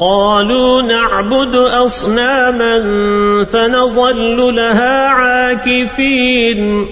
قالوا نعبد أصناما فنظل لها عاكفين.